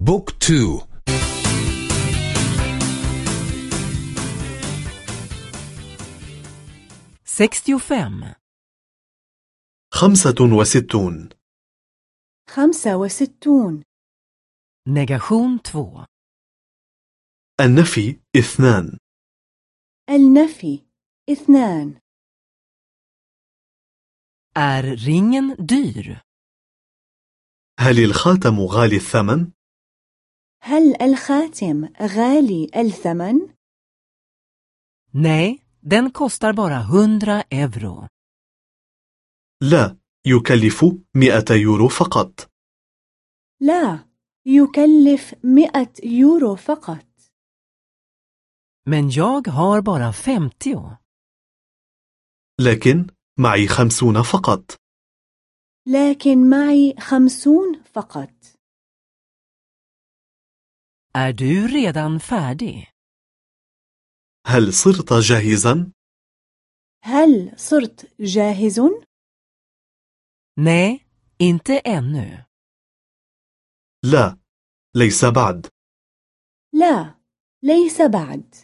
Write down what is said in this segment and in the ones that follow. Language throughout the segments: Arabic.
بوك تو. sextiofem, خمسة وستون. خمسة وستون. negation två, النفي اثنان. النفي اثنان. är ringen dyr? هل الخاتم غالي الثمن؟ هل الخاتم غالي الثمن؟ Nej, den kostar bara 100 euro. لا يكلف مئة يورو فقط لا يكلف مئة يورو فقط Men jag har bara 50. لكن معي خمسون فقط لكن معي خمسون فقط Är du redan färdig? هل صرت جاهزا؟ هل صرت جاهز؟ Nej, inte ännu. لا ليس بعد لا ليس بعد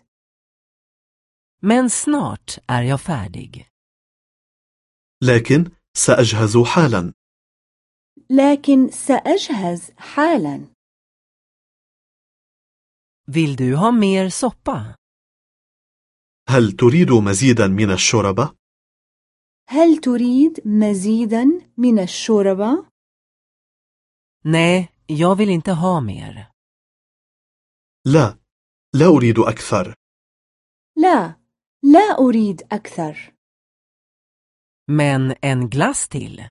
Men snart är jag färdig. لكن سأجهز حالا لكن سأجهز حالا Vill du ha mer soppa? هل تريد مزيدا من الشوربة؟ هل تريد مزيدا من الشوربة؟ Nej, jag vill inte ha mer. لا لا أريد أكثر لا لا أريد أكثر Men en glass till.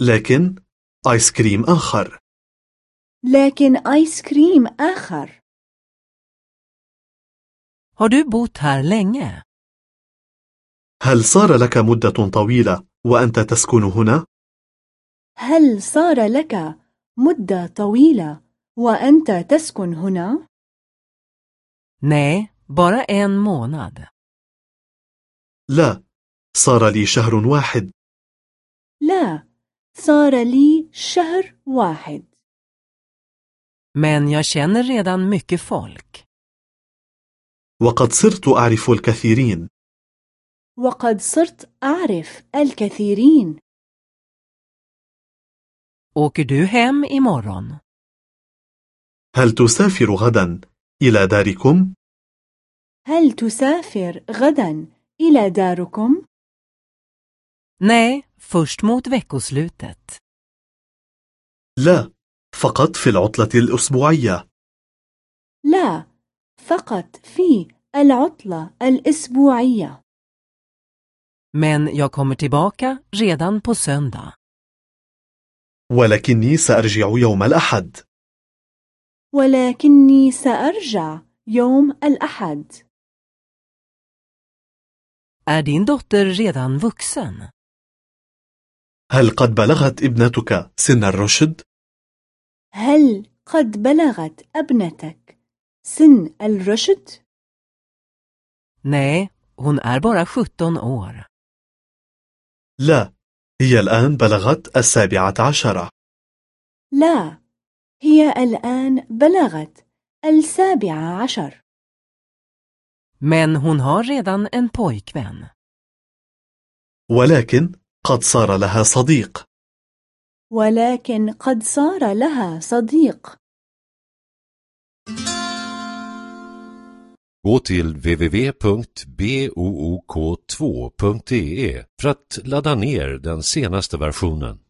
لكن آيس كريم آخر لكن آيس كريم آخر Har du bott här länge? هل صار لك مدة طويلة وأنت تسكن هنا؟ هل صار لك مدة طويلة وأنت تسكن هنا؟ Nej, bara en månad. لا صار لي شهر واحد لا صار لي شهر واحد Men jag känner redan mycket folk. وقد صرت أعرف الكثيرين وقد صرت أعرف الكثيرين Åker du hem imorgon? هل تسافر غدا إلى داركم؟ هل تسافر غدا إلى داركم؟ Nej, först mot veckoslutet. لا فقط في العطلة الأسبوعية لا فقط في العطلة الأسبوعية Men jag kommer tillbaka redan på söndag. ولكني سأرجع يوم الأحد ولكني سأرجع يوم الأحد Är din dotter redan vuxen? هل قد بلغت ابنتك سن الرشد؟ هل قد بلغت ابنتك سن الرشد؟ Nej, hon är bara 17 år. لا هي الآن بلغت السابعة عشرة لا هي الآن بلغت السابعة عشر Men hon har redan en pojkvän. ولكن قد صار لها صديق ولكن قد صار لها صديق Gå till www.book2.de för att ladda ner den senaste versionen.